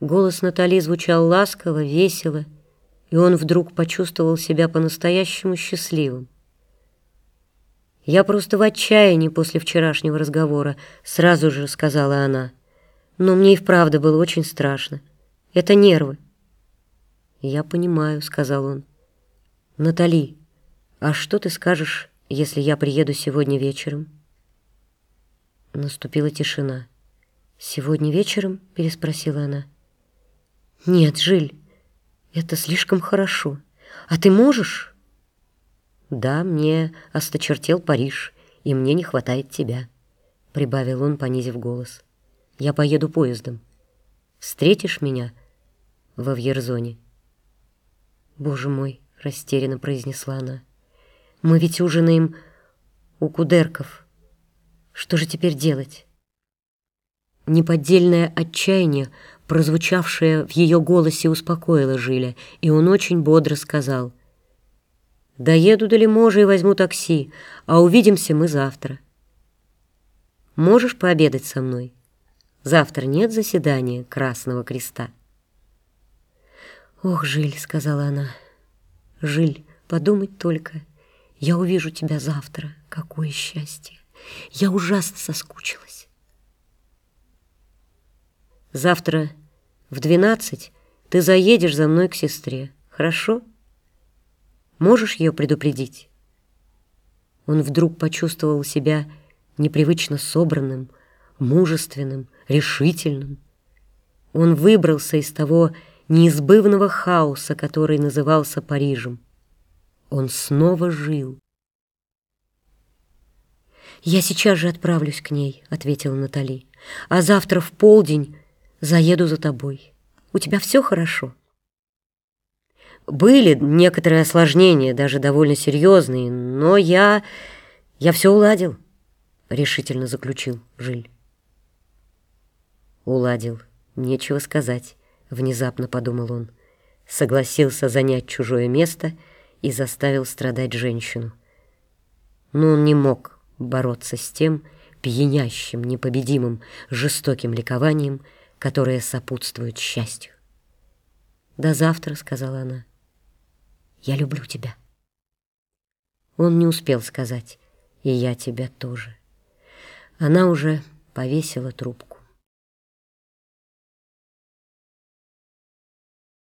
Голос Натали звучал ласково, весело, и он вдруг почувствовал себя по-настоящему счастливым. «Я просто в отчаянии после вчерашнего разговора», — сразу же сказала она. «Но мне и вправду было очень страшно. Это нервы». «Я понимаю», — сказал он. «Натали, а что ты скажешь, если я приеду сегодня вечером?» Наступила тишина. «Сегодня вечером?» — переспросила она. «Нет, Жиль, это слишком хорошо. А ты можешь?» «Да, мне осточертел Париж, и мне не хватает тебя», — прибавил он, понизив голос. «Я поеду поездом. Встретишь меня во Вьерзоне?» «Боже мой!» — растерянно произнесла она. «Мы ведь ужинаем у Кудерков. Что же теперь делать?» Неподдельное отчаяние, прозвучавшее в ее голосе, успокоило Жиля, и он очень бодро сказал. «Доеду до Лиможа и возьму такси, а увидимся мы завтра. Можешь пообедать со мной? Завтра нет заседания Красного Креста». «Ох, Жиль», — сказала она, — «Жиль, подумать только, я увижу тебя завтра, какое счастье! Я ужасно соскучилась». Завтра в двенадцать ты заедешь за мной к сестре, хорошо? Можешь ее предупредить?» Он вдруг почувствовал себя непривычно собранным, мужественным, решительным. Он выбрался из того неизбывного хаоса, который назывался Парижем. Он снова жил. «Я сейчас же отправлюсь к ней», — ответила Натали. «А завтра в полдень заеду за тобой. У тебя все хорошо?» Были некоторые осложнения, даже довольно серьезные, но я... я все уладил, — решительно заключил Жиль. Уладил, нечего сказать, — внезапно подумал он. Согласился занять чужое место и заставил страдать женщину. Но он не мог бороться с тем пьянящим, непобедимым, жестоким ликованием, которое сопутствует счастью. «До завтра», — сказала она. «Я люблю тебя». Он не успел сказать «и я тебя тоже». Она уже повесила трубку.